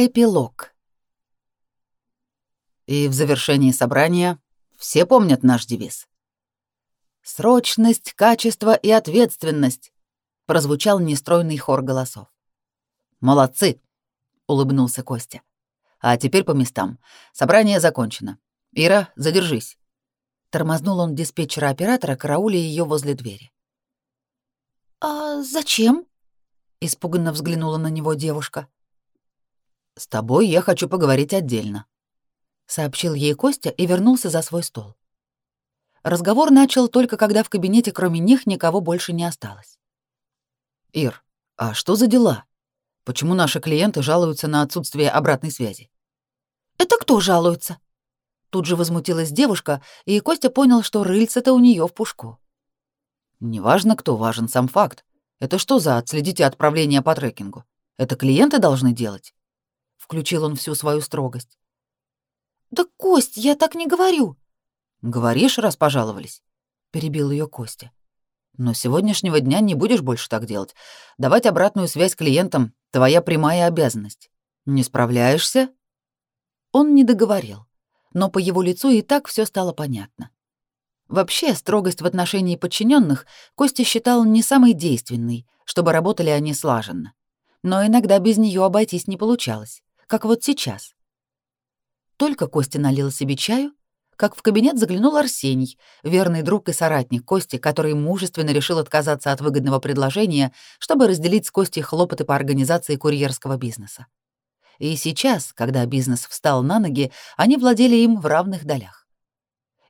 Эпилог. И в завершении собрания все помнят наш девиз. «Срочность, качество и ответственность», — прозвучал нестройный хор голосов. «Молодцы», — улыбнулся Костя. «А теперь по местам. Собрание закончено. Ира, задержись». Тормознул он диспетчера-оператора, карауля ее возле двери. «А зачем?» — испуганно взглянула на него девушка. «С тобой я хочу поговорить отдельно», — сообщил ей Костя и вернулся за свой стол. Разговор начал только когда в кабинете кроме них никого больше не осталось. «Ир, а что за дела? Почему наши клиенты жалуются на отсутствие обратной связи?» «Это кто жалуется?» Тут же возмутилась девушка, и Костя понял, что рыльце-то у нее в пушку. «Неважно, кто, важен сам факт. Это что за отследите отправление по трекингу? Это клиенты должны делать?» Включил он всю свою строгость. Да, Кость, я так не говорю. Говоришь, раз пожаловались, перебил ее Костя. Но с сегодняшнего дня не будешь больше так делать. Давать обратную связь клиентам твоя прямая обязанность. Не справляешься? Он не договорил, но по его лицу и так все стало понятно. Вообще, строгость в отношении подчиненных Костя считал не самой действенной, чтобы работали они слаженно. Но иногда без нее обойтись не получалось как вот сейчас. Только Костя налил себе чаю, как в кабинет заглянул Арсений, верный друг и соратник Кости, который мужественно решил отказаться от выгодного предложения, чтобы разделить с Костей хлопоты по организации курьерского бизнеса. И сейчас, когда бизнес встал на ноги, они владели им в равных долях.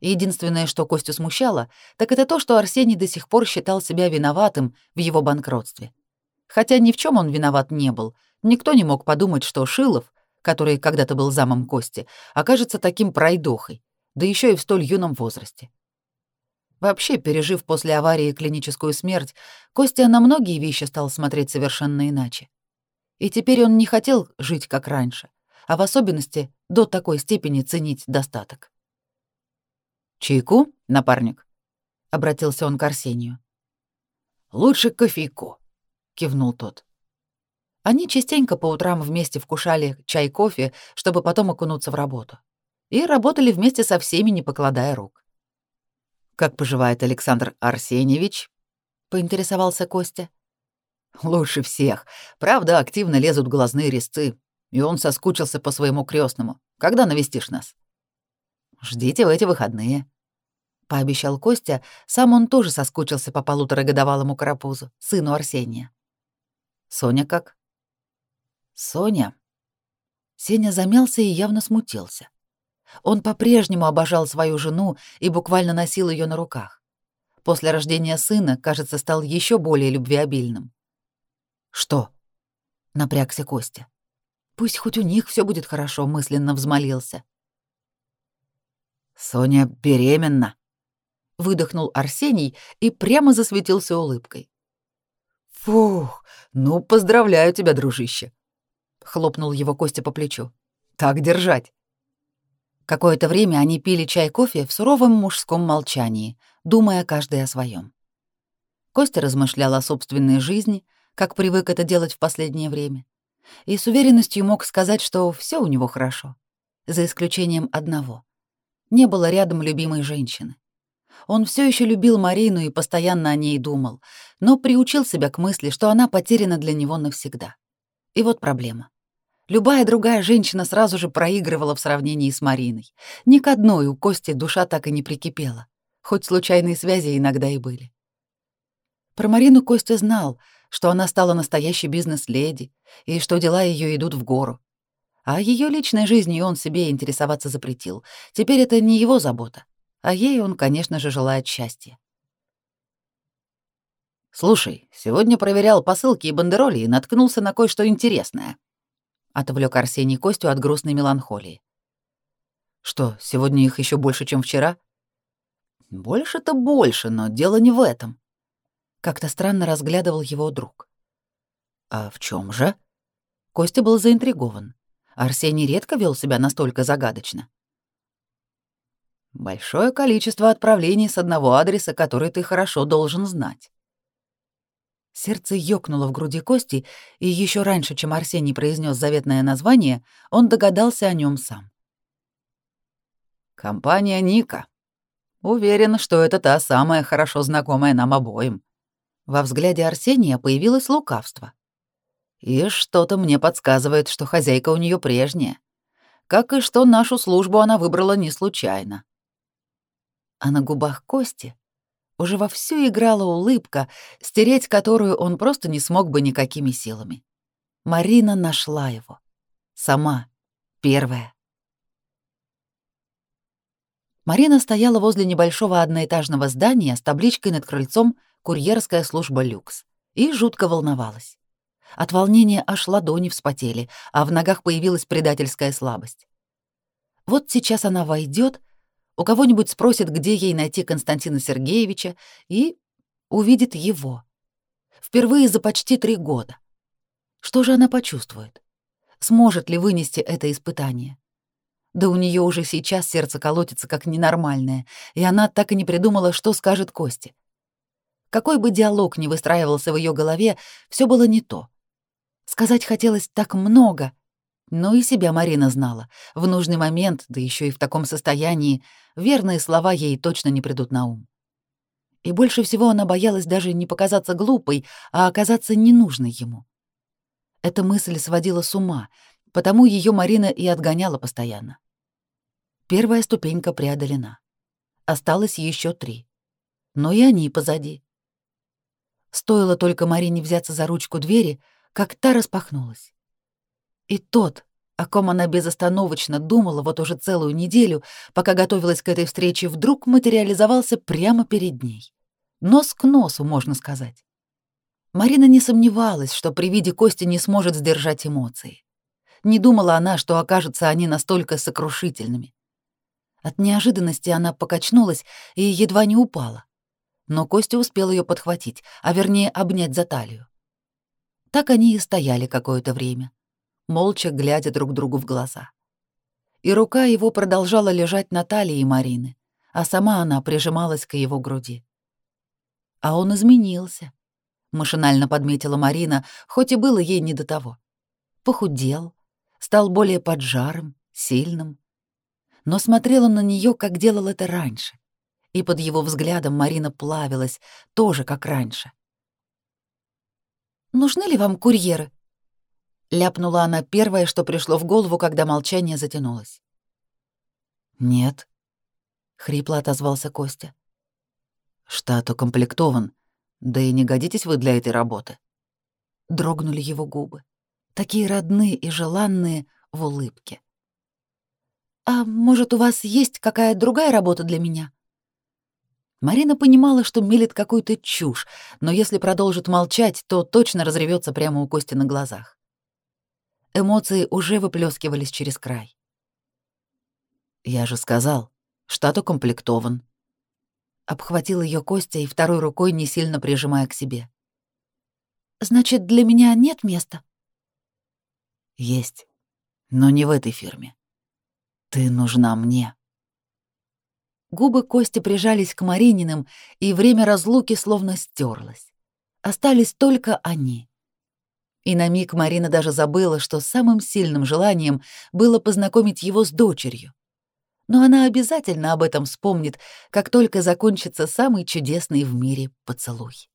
Единственное, что Костю смущало, так это то, что Арсений до сих пор считал себя виноватым в его банкротстве. Хотя ни в чем он виноват не был — Никто не мог подумать, что Шилов, который когда-то был замом Кости, окажется таким пройдохой, да еще и в столь юном возрасте. Вообще, пережив после аварии клиническую смерть, Костя на многие вещи стал смотреть совершенно иначе. И теперь он не хотел жить как раньше, а в особенности до такой степени ценить достаток. «Чайку, напарник?» — обратился он к Арсению. «Лучше кофейку», — кивнул тот. Они частенько по утрам вместе вкушали чай-кофе, чтобы потом окунуться в работу. И работали вместе со всеми, не покладая рук. «Как поживает Александр Арсеньевич?» — поинтересовался Костя. «Лучше всех. Правда, активно лезут глазные резцы, и он соскучился по своему крестному. Когда навестишь нас?» «Ждите в эти выходные», — пообещал Костя. Сам он тоже соскучился по полуторагодовалому карапузу, сыну Арсения. «Соня как?» Соня. Сеня замялся и явно смутился. Он по-прежнему обожал свою жену и буквально носил ее на руках. После рождения сына, кажется, стал еще более любвеобильным. Что? напрягся Костя. Пусть хоть у них все будет хорошо, мысленно взмолился. Соня беременна, выдохнул Арсений и прямо засветился улыбкой. Фух, ну поздравляю тебя, дружище хлопнул его Костя по плечу. Так держать. Какое-то время они пили чай-кофе в суровом мужском молчании, думая каждый о своем. Костя размышлял о собственной жизни, как привык это делать в последнее время, и с уверенностью мог сказать, что все у него хорошо, за исключением одного. Не было рядом любимой женщины. Он все еще любил Марину и постоянно о ней думал, но приучил себя к мысли, что она потеряна для него навсегда. И вот проблема. Любая другая женщина сразу же проигрывала в сравнении с Мариной. Ни к одной у Кости душа так и не прикипела, хоть случайные связи иногда и были. Про Марину Костя знал, что она стала настоящей бизнес-леди и что дела ее идут в гору. А ее личной жизнью он себе интересоваться запретил. Теперь это не его забота, а ей он, конечно же, желает счастья. «Слушай, сегодня проверял посылки и бандероли и наткнулся на кое-что интересное», отвлек Арсений Костю от грустной меланхолии. Что, сегодня их еще больше, чем вчера? Больше-то больше, но дело не в этом. Как-то странно разглядывал его друг. А в чем же? Костя был заинтригован. Арсений редко вел себя настолько загадочно. Большое количество отправлений с одного адреса, который ты хорошо должен знать. Сердце ёкнуло в груди Кости, и еще раньше, чем Арсений произнес заветное название, он догадался о нем сам. «Компания Ника. Уверен, что это та самая хорошо знакомая нам обоим». Во взгляде Арсения появилось лукавство. «И что-то мне подсказывает, что хозяйка у нее прежняя. Как и что нашу службу она выбрала не случайно». А на губах Кости уже вовсю играла улыбка, стереть которую он просто не смог бы никакими силами. Марина нашла его. Сама. Первая. Марина стояла возле небольшого одноэтажного здания с табличкой над крыльцом «Курьерская служба люкс» и жутко волновалась. От волнения аж ладони вспотели, а в ногах появилась предательская слабость. Вот сейчас она войдет, у кого-нибудь спросит, где ей найти Константина Сергеевича, и увидит его. Впервые за почти три года. Что же она почувствует? Сможет ли вынести это испытание? Да у нее уже сейчас сердце колотится как ненормальное, и она так и не придумала, что скажет Косте. Какой бы диалог ни выстраивался в ее голове, все было не то. Сказать хотелось так много, но и себя Марина знала. В нужный момент, да еще и в таком состоянии, верные слова ей точно не придут на ум. И больше всего она боялась даже не показаться глупой, а оказаться ненужной ему. Эта мысль сводила с ума, потому ее Марина и отгоняла постоянно. Первая ступенька преодолена. Осталось еще три. Но и они позади. Стоило только Марине взяться за ручку двери, как та распахнулась. И тот, о ком она безостановочно думала вот уже целую неделю, пока готовилась к этой встрече, вдруг материализовался прямо перед ней. Нос к носу, можно сказать. Марина не сомневалась, что при виде Кости не сможет сдержать эмоции. Не думала она, что окажутся они настолько сокрушительными. От неожиданности она покачнулась и едва не упала. Но Костя успел ее подхватить, а вернее обнять за талию. Так они и стояли какое-то время молча глядя друг другу в глаза. И рука его продолжала лежать на талии Марины, а сама она прижималась к его груди. А он изменился, машинально подметила Марина, хоть и было ей не до того. Похудел, стал более поджарым, сильным, но смотрела на нее, как делал это раньше. И под его взглядом Марина плавилась, тоже как раньше. «Нужны ли вам курьеры?» Ляпнула она первое, что пришло в голову, когда молчание затянулось. «Нет», — хрипло отозвался Костя. «Штат укомплектован, да и не годитесь вы для этой работы». Дрогнули его губы, такие родные и желанные в улыбке. «А может, у вас есть какая другая работа для меня?» Марина понимала, что мелет какую-то чушь, но если продолжит молчать, то точно разревется прямо у Кости на глазах. Эмоции уже выплескивались через край. «Я же сказал, штат укомплектован». Обхватил ее Костя и второй рукой не сильно прижимая к себе. «Значит, для меня нет места?» «Есть, но не в этой фирме. Ты нужна мне». Губы Кости прижались к Марининым, и время разлуки словно стерлось. Остались только они. И на миг Марина даже забыла, что самым сильным желанием было познакомить его с дочерью. Но она обязательно об этом вспомнит, как только закончится самый чудесный в мире поцелуй.